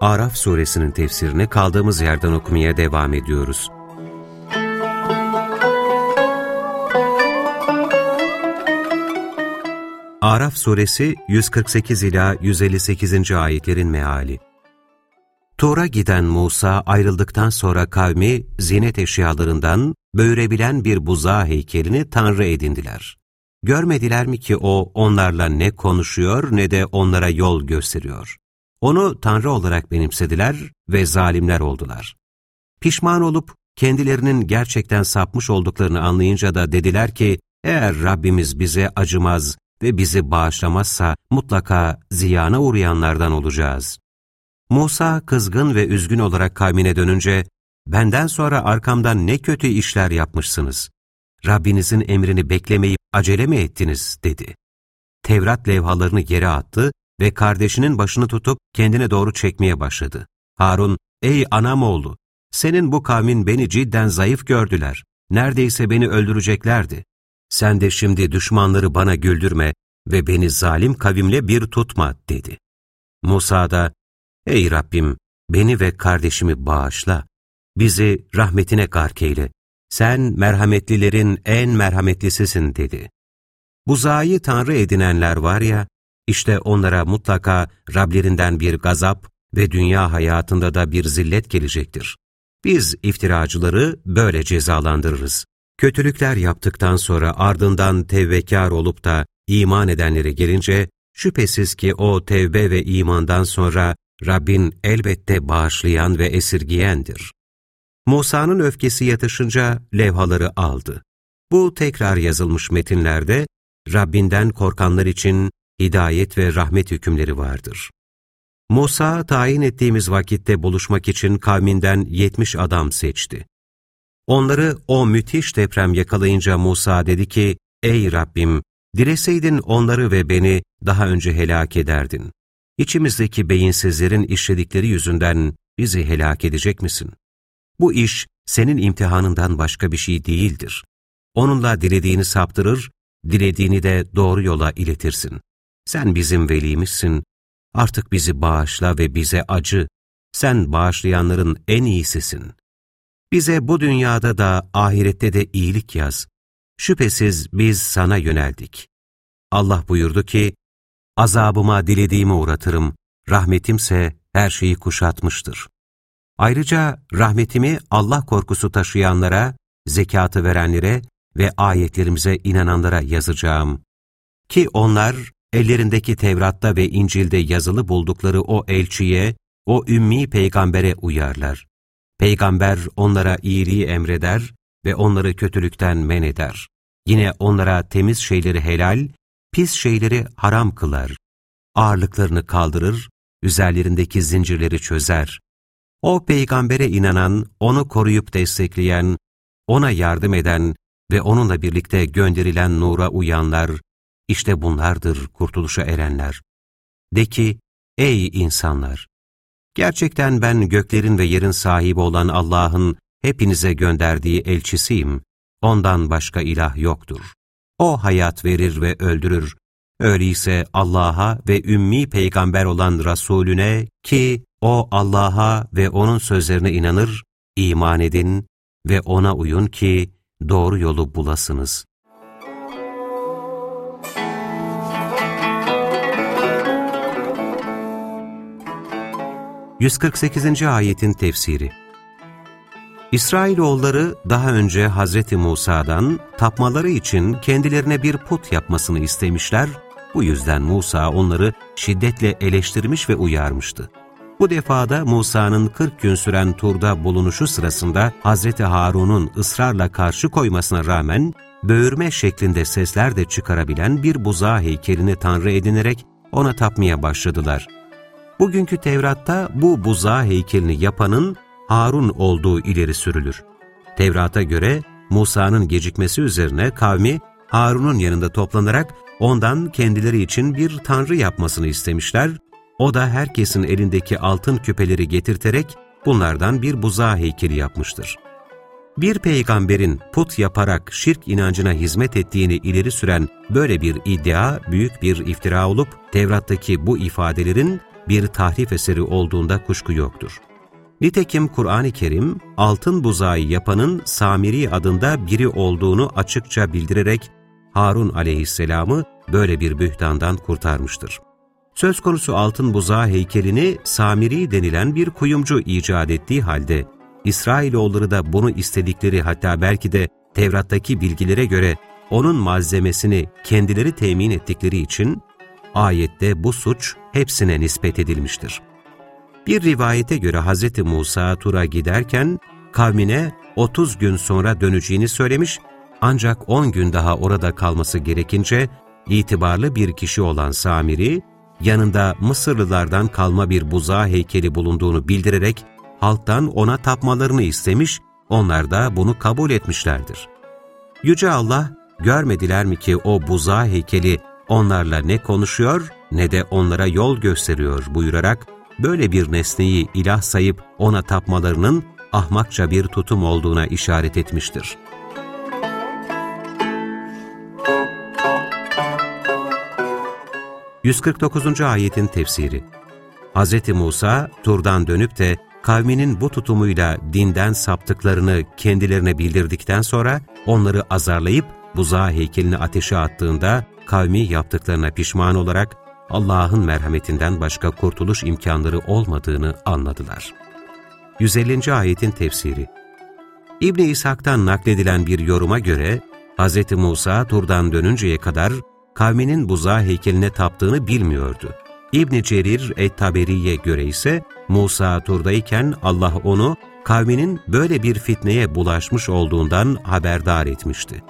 Araf suresinin tefsirini kaldığımız yerden okumaya devam ediyoruz. Araf suresi 148 ila 158. ayetlerin meali. Tur'a giden Musa ayrıldıktan sonra kavmi zinet eşyalarından böğürebilen bir buzağı heykelini tanrı edindiler. Görmediler mi ki o onlarla ne konuşuyor ne de onlara yol gösteriyor. Onu Tanrı olarak benimsediler ve zalimler oldular. Pişman olup kendilerinin gerçekten sapmış olduklarını anlayınca da dediler ki, eğer Rabbimiz bize acımaz ve bizi bağışlamazsa mutlaka ziyana uğrayanlardan olacağız. Musa kızgın ve üzgün olarak kavmine dönünce, benden sonra arkamdan ne kötü işler yapmışsınız. Rabbinizin emrini beklemeyip acele mi ettiniz dedi. Tevrat levhalarını yere attı ve kardeşinin başını tutup kendine doğru çekmeye başladı. Harun, ey anam oğlu, senin bu kavmin beni cidden zayıf gördüler. Neredeyse beni öldüreceklerdi. Sen de şimdi düşmanları bana güldürme ve beni zalim kavimle bir tutma dedi. Musa da, ey Rabbim, beni ve kardeşimi bağışla. Bizi rahmetine gark eyle sen merhametlilerin en merhametlisisin dedi. Buzağı tanrı edinenler var ya, işte onlara mutlaka Rablerinden bir gazap ve dünya hayatında da bir zillet gelecektir. Biz iftiracıları böyle cezalandırırız. Kötülükler yaptıktan sonra ardından tevbekar olup da iman edenlere gelince, şüphesiz ki o tevbe ve imandan sonra Rabbin elbette bağışlayan ve esirgiyendir. Musa'nın öfkesi yatışınca levhaları aldı. Bu tekrar yazılmış metinlerde Rabbinden korkanlar için hidayet ve rahmet hükümleri vardır. Musa tayin ettiğimiz vakitte buluşmak için kavminden yetmiş adam seçti. Onları o müthiş deprem yakalayınca Musa dedi ki, Ey Rabbim, dileseydin onları ve beni daha önce helak ederdin. İçimizdeki beyinsizlerin işledikleri yüzünden bizi helak edecek misin? Bu iş senin imtihanından başka bir şey değildir. Onunla dilediğini saptırır, dilediğini de doğru yola iletirsin. Sen bizim velimizsin, artık bizi bağışla ve bize acı, sen bağışlayanların en iyisisin. Bize bu dünyada da ahirette de iyilik yaz. Şüphesiz biz sana yöneldik. Allah buyurdu ki, azabıma dilediğimi uğratırım, rahmetimse her şeyi kuşatmıştır. Ayrıca rahmetimi Allah korkusu taşıyanlara, zekatı verenlere ve ayetlerimize inananlara yazacağım. Ki onlar ellerindeki Tevrat'ta ve İncil'de yazılı buldukları o elçiye, o ümmi peygambere uyarlar. Peygamber onlara iyiliği emreder ve onları kötülükten men eder. Yine onlara temiz şeyleri helal, pis şeyleri haram kılar. Ağırlıklarını kaldırır, üzerlerindeki zincirleri çözer. O peygambere inanan, onu koruyup destekleyen, ona yardım eden ve onunla birlikte gönderilen nura uyanlar, işte bunlardır kurtuluşa erenler. De ki, ey insanlar! Gerçekten ben göklerin ve yerin sahibi olan Allah'ın hepinize gönderdiği elçisiyim. Ondan başka ilah yoktur. O hayat verir ve öldürür. Öyleyse Allah'a ve ümmi peygamber olan Resulüne ki o Allah'a ve O'nun sözlerine inanır, iman edin ve O'na uyun ki doğru yolu bulasınız. ...148. ayetin tefsiri İsrailoğulları daha önce Hazreti Musa'dan tapmaları için kendilerine bir put yapmasını istemişler, bu yüzden Musa onları şiddetle eleştirmiş ve uyarmıştı. Bu defada Musa'nın 40 gün süren turda bulunuşu sırasında Hz. Harun'un ısrarla karşı koymasına rağmen böğürme şeklinde sesler de çıkarabilen bir buzağı heykelini tanrı edinerek ona tapmaya başladılar. Bugünkü Tevrat'ta bu buzağı heykelini yapanın Harun olduğu ileri sürülür. Tevrat'a göre Musa'nın gecikmesi üzerine kavmi Harun'un yanında toplanarak ondan kendileri için bir tanrı yapmasını istemişler. O da herkesin elindeki altın küpeleri getirterek bunlardan bir buzağı heykeli yapmıştır. Bir peygamberin put yaparak şirk inancına hizmet ettiğini ileri süren böyle bir iddia büyük bir iftira olup Tevrat'taki bu ifadelerin bir tahrif eseri olduğunda kuşku yoktur. Nitekim Kur'an-ı Kerim, altın buzağı yapanın Samiri adında biri olduğunu açıkça bildirerek Harun aleyhisselamı böyle bir bühtandan kurtarmıştır. Söz konusu altın buzağı heykelini Samiri denilen bir kuyumcu icat ettiği halde, İsrailoğulları da bunu istedikleri hatta belki de Tevrat'taki bilgilere göre onun malzemesini kendileri temin ettikleri için ayette bu suç hepsine nispet edilmiştir. Bir rivayete göre Hz. Musa Tur'a giderken kavmine 30 gün sonra döneceğini söylemiş ancak 10 gün daha orada kalması gerekince itibarlı bir kişi olan Samiri, yanında Mısırlılardan kalma bir buzağı heykeli bulunduğunu bildirerek halktan ona tapmalarını istemiş, onlar da bunu kabul etmişlerdir. Yüce Allah, görmediler mi ki o buzağı heykeli onlarla ne konuşuyor ne de onlara yol gösteriyor buyurarak, böyle bir nesneyi ilah sayıp ona tapmalarının ahmakça bir tutum olduğuna işaret etmiştir. 149. ayetin tefsiri Hz. Musa, Tur'dan dönüp de kavminin bu tutumuyla dinden saptıklarını kendilerine bildirdikten sonra onları azarlayıp buzağı heykelini ateşe attığında kavmi yaptıklarına pişman olarak Allah'ın merhametinden başka kurtuluş imkanları olmadığını anladılar. 150. ayetin tefsiri İbn İshak'tan nakledilen bir yoruma göre Hz. Musa Tur'dan dönünceye kadar kavminin buzağı heykeline taptığını bilmiyordu. İbn Cerir et-Taberi'ye göre ise Musa Tur'dayken Allah onu kavminin böyle bir fitneye bulaşmış olduğundan haberdar etmişti.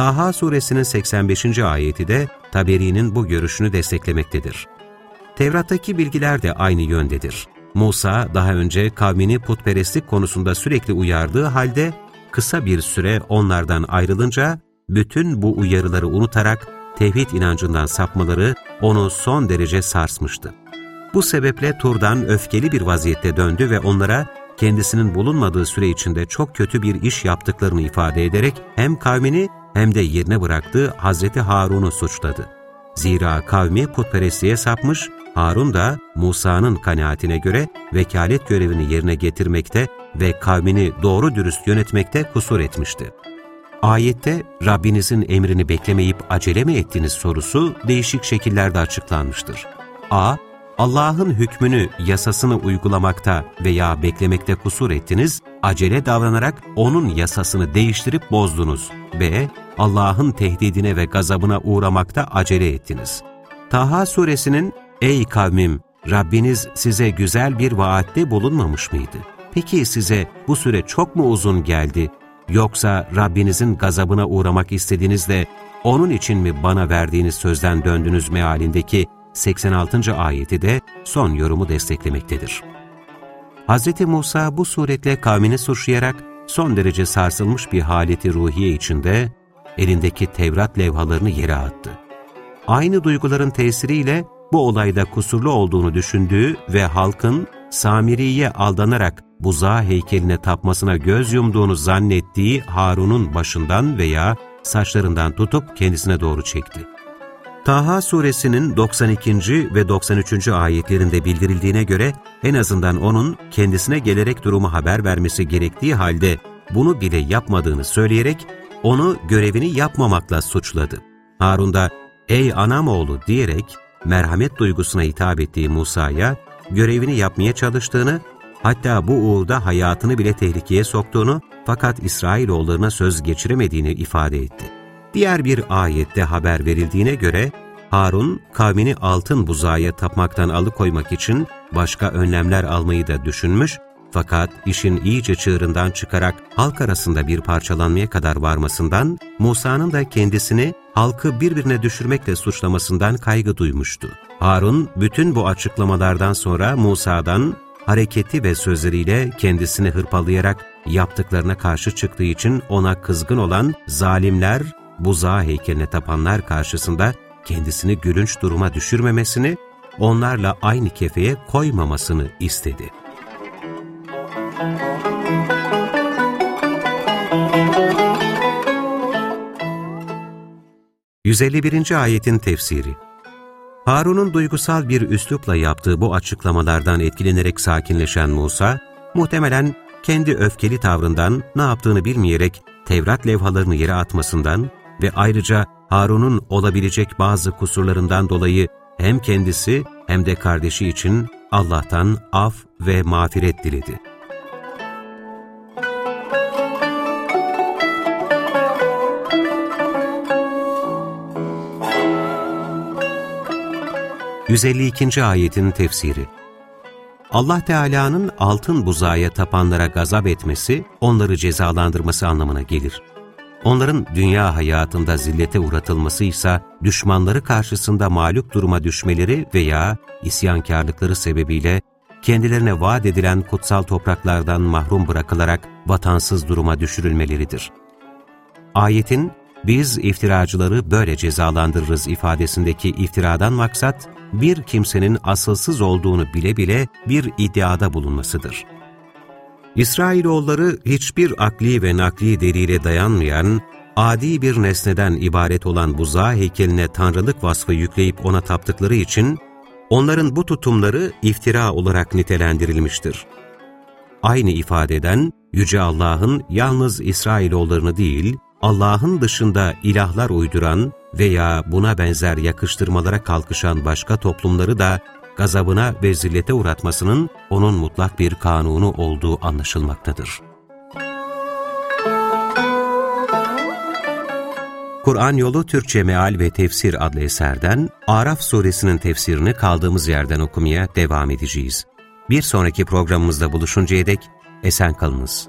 Taha suresinin 85. ayeti de Taberi'nin bu görüşünü desteklemektedir. Tevrat'taki bilgiler de aynı yöndedir. Musa daha önce kavmini putperestlik konusunda sürekli uyardığı halde kısa bir süre onlardan ayrılınca bütün bu uyarıları unutarak tevhid inancından sapmaları onu son derece sarsmıştı. Bu sebeple Tur'dan öfkeli bir vaziyette döndü ve onlara kendisinin bulunmadığı süre içinde çok kötü bir iş yaptıklarını ifade ederek hem kavmini hem de yerine bıraktığı Hazreti Harun'u suçladı. Zira kavmi putperestliğe sapmış, Harun da Musa'nın kanaatine göre vekalet görevini yerine getirmekte ve kavmini doğru dürüst yönetmekte kusur etmişti. Ayette Rabbinizin emrini beklemeyip acele mi ettiniz sorusu değişik şekillerde açıklanmıştır. A. Allah'ın hükmünü, yasasını uygulamakta veya beklemekte kusur ettiniz, acele davranarak onun yasasını değiştirip bozdunuz. B. Allah'ın tehdidine ve gazabına uğramakta acele ettiniz. Taha suresinin Ey kavmim! Rabbiniz size güzel bir vaatte bulunmamış mıydı? Peki size bu süre çok mu uzun geldi Yoksa Rabbinizin gazabına uğramak istediğiniz de onun için mi bana verdiğiniz sözden döndünüz mealindeki 86. ayeti de son yorumu desteklemektedir. Hz. Musa bu suretle kavmini suçlayarak son derece sarsılmış bir haleti ruhiye içinde elindeki Tevrat levhalarını yere attı. Aynı duyguların tesiriyle bu olayda kusurlu olduğunu düşündüğü ve halkın Samiri'ye aldanarak buzağı heykeline tapmasına göz yumduğunu zannettiği Harun'un başından veya saçlarından tutup kendisine doğru çekti. Taha suresinin 92. ve 93. ayetlerinde bildirildiğine göre en azından onun kendisine gelerek durumu haber vermesi gerektiği halde bunu bile yapmadığını söyleyerek onu görevini yapmamakla suçladı. Harun da ''Ey anam oğlu'' diyerek merhamet duygusuna hitap ettiği Musa'ya görevini yapmaya çalıştığını hatta bu uğurda hayatını bile tehlikeye soktuğunu fakat İsrailoğullarına söz geçiremediğini ifade etti. Diğer bir ayette haber verildiğine göre Harun kavmini altın buzağıya tapmaktan alıkoymak için başka önlemler almayı da düşünmüş Fakat işin iyice çığırından çıkarak halk arasında bir parçalanmaya kadar varmasından, Musa'nın da kendisini halkı birbirine düşürmekle suçlamasından kaygı duymuştu. Harun, bütün bu açıklamalardan sonra Musa'dan hareketi ve sözleriyle kendisini hırpalayarak yaptıklarına karşı çıktığı için ona kızgın olan zalimler, buzağı heykeline tapanlar karşısında kendisini gülünç duruma düşürmemesini, onlarla aynı kefeye koymamasını istedi. 151. ayetin tefsiri Harun'un duygusal bir üslupla yaptığı bu açıklamalardan etkilenerek sakinleşen Musa, muhtemelen kendi öfkeli tavrından ne yaptığını bilmeyerek Tevrat levhalarını yere atmasından ve ayrıca Harun'un olabilecek bazı kusurlarından dolayı hem kendisi hem de kardeşi için Allah'tan af ve mağfiret diledi. 152. ayetin tefsiri Allah Teala'nın altın buzağıya tapanlara gazap etmesi, onları cezalandırması anlamına gelir. Onların dünya hayatında zillete uğratılması ise düşmanları karşısında mağlup duruma düşmeleri veya isyankarlıkları sebebiyle kendilerine vaat edilen kutsal topraklardan mahrum bırakılarak vatansız duruma düşürülmeleridir. Ayetin biz iftiracıları böyle cezalandırırız ifadesindeki iftiradan maksat, bir kimsenin asılsız olduğunu bile bile bir iddiada bulunmasıdır. İsrailoğulları hiçbir akli ve nakli delile dayanmayan, adi bir nesneden ibaret olan buzağı heykeline tanrılık vasfı yükleyip ona taptıkları için, onların bu tutumları iftira olarak nitelendirilmiştir. Aynı ifadeden, Yüce Allah'ın yalnız İsrailoğullarını değil, Allah'ın dışında ilahlar uyduran veya buna benzer yakıştırmalara kalkışan başka toplumları da gazabına ve zillete uğratmasının onun mutlak bir kanunu olduğu anlaşılmaktadır. Kur'an Yolu Türkçe Meal ve Tefsir adlı eserden Araf suresinin tefsirini kaldığımız yerden okumaya devam edeceğiz. Bir sonraki programımızda buluşuncaya dek esen kalınız.